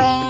Bye.